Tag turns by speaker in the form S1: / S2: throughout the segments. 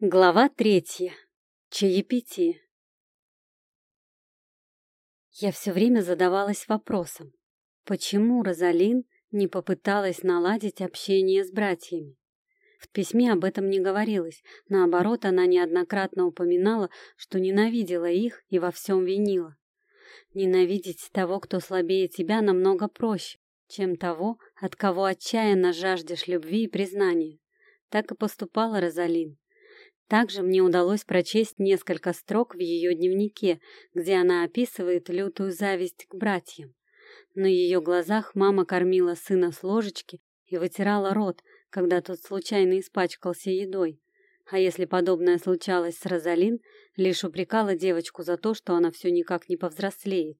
S1: Глава третья. Чаепитие. Я все время задавалась вопросом, почему Розалин не попыталась наладить общение с братьями. В письме об этом не говорилось, наоборот, она неоднократно упоминала, что ненавидела их и во всем винила. Ненавидеть того, кто слабее тебя, намного проще, чем того, от кого отчаянно жаждешь любви и признания. Так и поступала Розалин также мне удалось прочесть несколько строк в ее дневнике, где она описывает лютую зависть к братьям. На ее глазах мама кормила сына с ложечки и вытирала рот, когда тот случайно испачкался едой. А если подобное случалось с Розалин, лишь упрекала девочку за то, что она все никак не повзрослеет.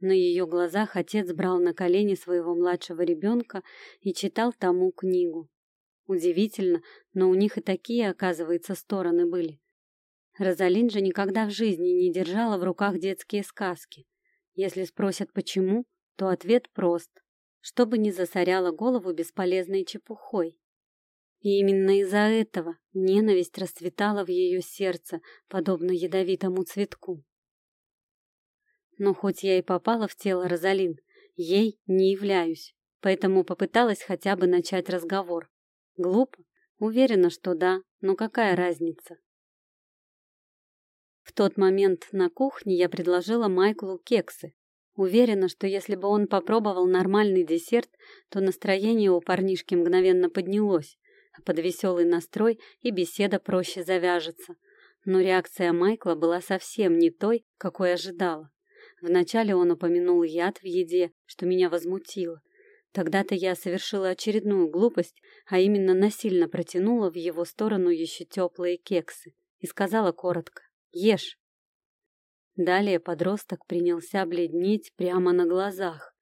S1: На ее глазах отец брал на колени своего младшего ребенка и читал тому книгу. Удивительно, но у них и такие, оказывается, стороны были. Розалин же никогда в жизни не держала в руках детские сказки. Если спросят почему, то ответ прост. Чтобы не засоряла голову бесполезной чепухой. И именно из-за этого ненависть расцветала в ее сердце, подобно ядовитому цветку. Но хоть я и попала в тело Розалин, ей не являюсь, поэтому попыталась хотя бы начать разговор. Глупо? Уверена, что да, но какая разница? В тот момент на кухне я предложила Майклу кексы. Уверена, что если бы он попробовал нормальный десерт, то настроение у парнишки мгновенно поднялось, а под веселый настрой и беседа проще завяжется. Но реакция Майкла была совсем не той, какой ожидала. Вначале он упомянул яд в еде, что меня возмутило, Тогда-то я совершила очередную глупость, а именно насильно протянула в его сторону еще теплые кексы и сказала коротко «Ешь». Далее подросток принялся бледнеть прямо на глазах.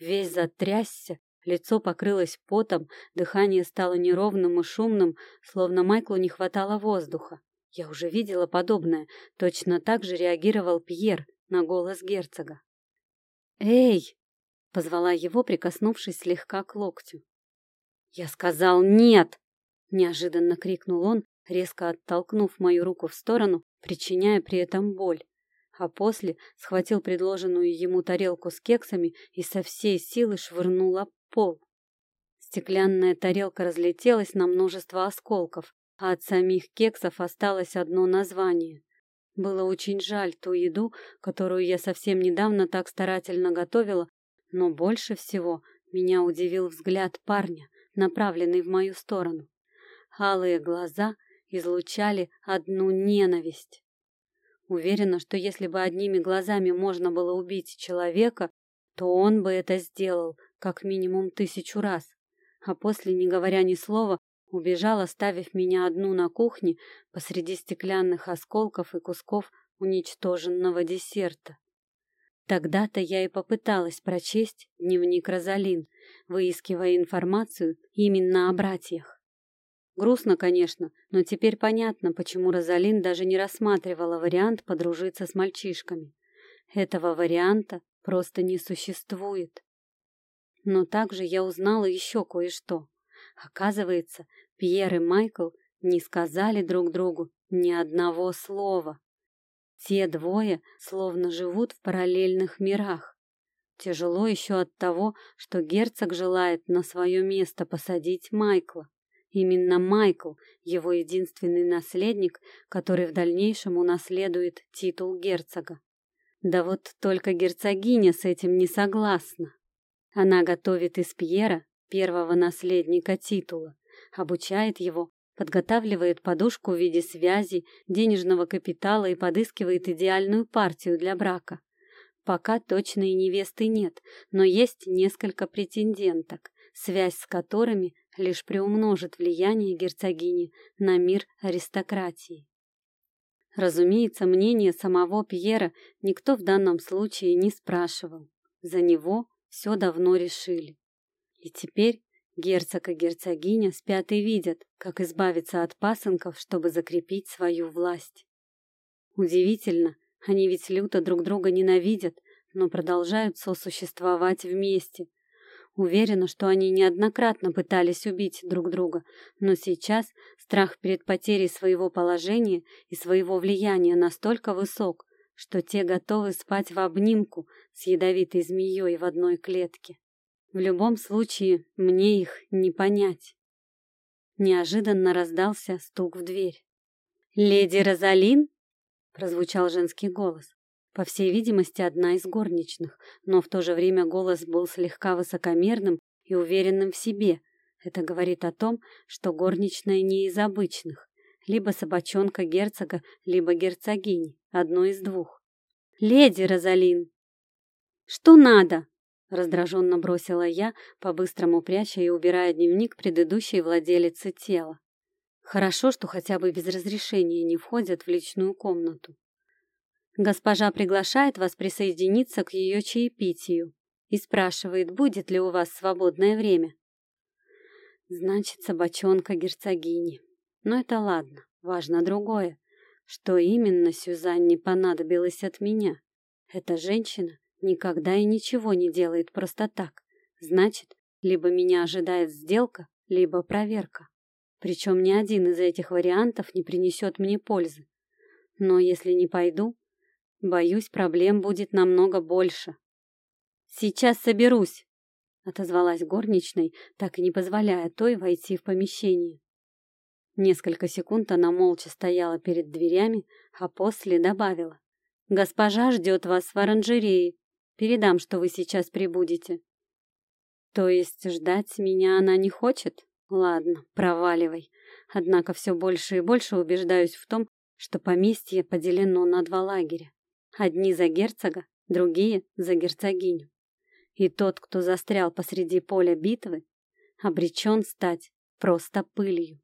S1: Весь затрясся, лицо покрылось потом, дыхание стало неровным и шумным, словно Майклу не хватало воздуха. Я уже видела подобное, точно так же реагировал Пьер на голос герцога. «Эй!» Позвала его, прикоснувшись слегка к локтю. «Я сказал нет!» — неожиданно крикнул он, резко оттолкнув мою руку в сторону, причиняя при этом боль. А после схватил предложенную ему тарелку с кексами и со всей силы швырнул об пол. Стеклянная тарелка разлетелась на множество осколков, а от самих кексов осталось одно название. Было очень жаль ту еду, которую я совсем недавно так старательно готовила, но больше всего меня удивил взгляд парня, направленный в мою сторону. Алые глаза излучали одну ненависть. Уверена, что если бы одними глазами можно было убить человека, то он бы это сделал как минимум тысячу раз, а после, не говоря ни слова, убежал, оставив меня одну на кухне посреди стеклянных осколков и кусков уничтоженного десерта. Тогда-то я и попыталась прочесть дневник Розалин, выискивая информацию именно о братьях. Грустно, конечно, но теперь понятно, почему Розалин даже не рассматривала вариант подружиться с мальчишками. Этого варианта просто не существует. Но также я узнала еще кое-что. Оказывается, Пьер и Майкл не сказали друг другу ни одного слова. Те двое словно живут в параллельных мирах. Тяжело еще от того, что герцог желает на свое место посадить Майкла. Именно Майкл — его единственный наследник, который в дальнейшем унаследует титул герцога. Да вот только герцогиня с этим не согласна. Она готовит из Пьера первого наследника титула, обучает его подготавливает подушку в виде связи, денежного капитала и подыскивает идеальную партию для брака. Пока точной невесты нет, но есть несколько претенденток, связь с которыми лишь приумножит влияние герцогини на мир аристократии. Разумеется, мнение самого Пьера никто в данном случае не спрашивал. За него все давно решили. И теперь Герцог и герцогиня спят и видят, как избавиться от пасынков, чтобы закрепить свою власть. Удивительно, они ведь люто друг друга ненавидят, но продолжают сосуществовать вместе. Уверена, что они неоднократно пытались убить друг друга, но сейчас страх перед потерей своего положения и своего влияния настолько высок, что те готовы спать в обнимку с ядовитой змеей в одной клетке. В любом случае, мне их не понять. Неожиданно раздался стук в дверь. «Леди Розалин?» — прозвучал женский голос. По всей видимости, одна из горничных, но в то же время голос был слегка высокомерным и уверенным в себе. Это говорит о том, что горничная не из обычных. Либо собачонка герцога, либо герцогини. Одно из двух. «Леди Розалин!» «Что надо?» — раздраженно бросила я, по-быстрому пряча и убирая дневник предыдущей владелицы тела. Хорошо, что хотя бы без разрешения не входят в личную комнату. Госпожа приглашает вас присоединиться к ее чаепитию и спрашивает, будет ли у вас свободное время. Значит, собачонка герцогини. Но это ладно, важно другое. Что именно Сюзанне понадобилось от меня? Эта женщина никогда и ничего не делает просто так. Значит, либо меня ожидает сделка, либо проверка. Причем ни один из этих вариантов не принесет мне пользы. Но если не пойду, Боюсь, проблем будет намного больше. Сейчас соберусь, отозвалась горничной, так и не позволяя той войти в помещение. Несколько секунд она молча стояла перед дверями, а после добавила: "Госпожа ждет вас в оранжерее. Передам, что вы сейчас прибудете". То есть ждать меня она не хочет? Ладно, проваливай. Однако все больше и больше убеждаюсь в том, что поместье поделено на два лагеря. Одни за герцога, другие за герцогиню. И тот, кто застрял посреди поля битвы, обречен стать просто пылью.